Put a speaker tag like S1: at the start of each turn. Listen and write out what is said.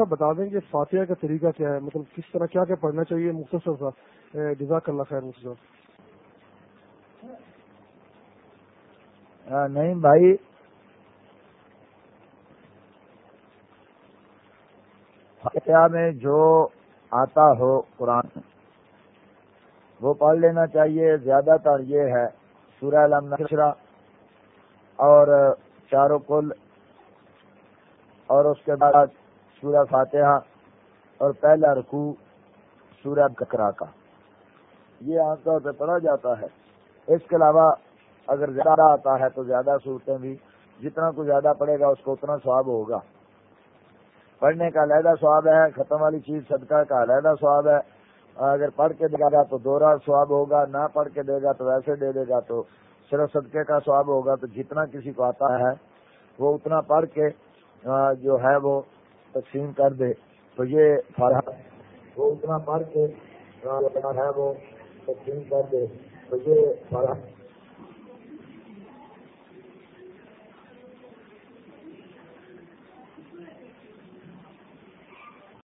S1: صاحب بتا دیں کہ فاتحہ کا طریقہ کیا ہے؟ مطلب کس طرح کیا کیا پڑھنا چاہیے؟ مختصر سا جزاک اللہ خیر، مفتی صاحب.
S2: نہیں بھائی۔ فاتحہ میں جو آتا ہو قرآن، وہ پڑھ لینا چاہیے۔ زیادہ تر یہ ہے، سورہ علم نشرہ اور چاروں کل اور اس کے بعد سورہ فاتحہ اور پہلا رکوع سورہ ککرا کا۔ یہ عام طور پہ پڑھا جاتا ہے۔ اس کے علاوہ اگر زیادہ آتا ہے تو زیادہ صورتیں بھی۔ جتنا کو زیادہ پڑے گا اس کو اتنا سواب ہوگا۔ پڑھنے کا علیحدہ سواب ہے، ختم والی چیز صدقہ کا علیحدہ سواب ہے۔ اگر پڑھ کے دے گا تو دوہرا سواب ہوگا، نہ پڑھ کے دے گا تو ویسے دے دے گا تو صرف صدقے کا سواب ہوگا۔ تو جتنا کسی کو آتا ہے، وہ اتنا پڑھ کے جو ہے وہ تقسیم کر دے۔ تو یہ فرح وہ اتنا پڑھ کے ہے، وہ تقسیم کر دے۔ تو یہ فرح